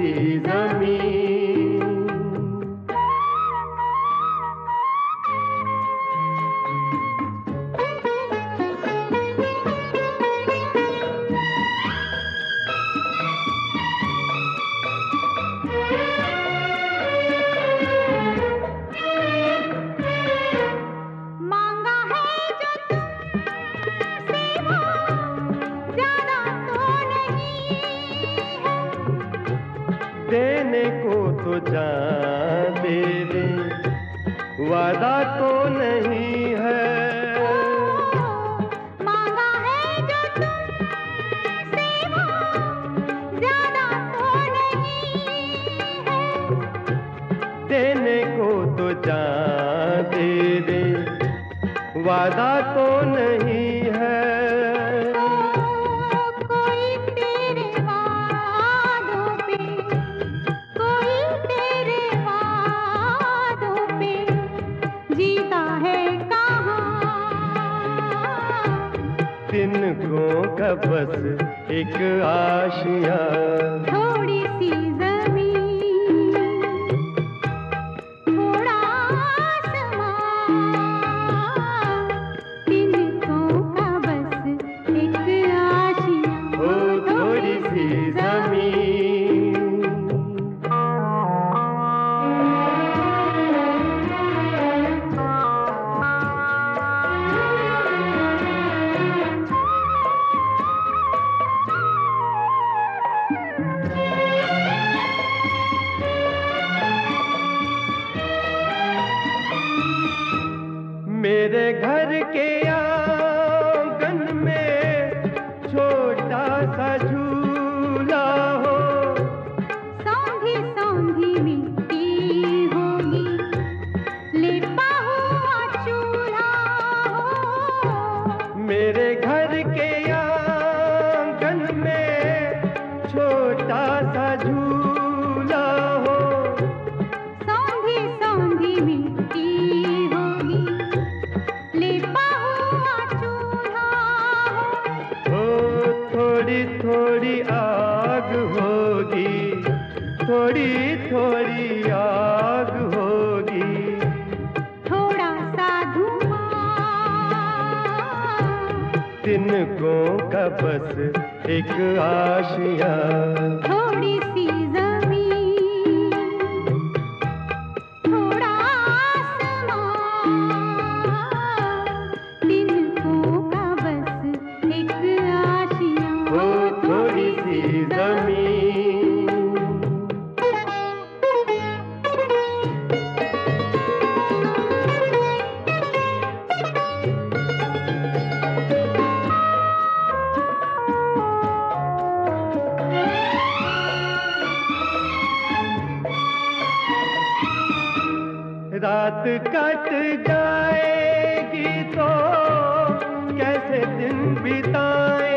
थी ज़मीन। को जा दे दे वादा तो, तो नहीं है। देने को तो जान दे दे वादा तो नहीं है। का बस एक आशिया थोड़ी थोड़ी आग होगी थोड़ी थोड़ी आग होगी। थोड़ा सा धुआँ। तिनकों का बस एक आशिया। रात कट जाएगी तो कैसे दिन बिताए?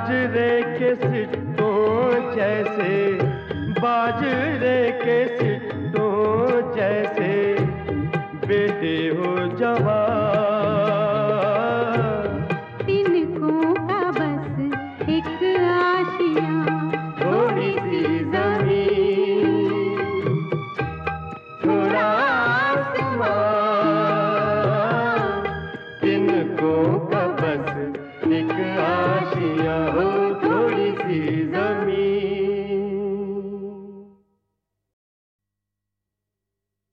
बाजरे के सिक्कों जैसे बाजरे के सिक्कों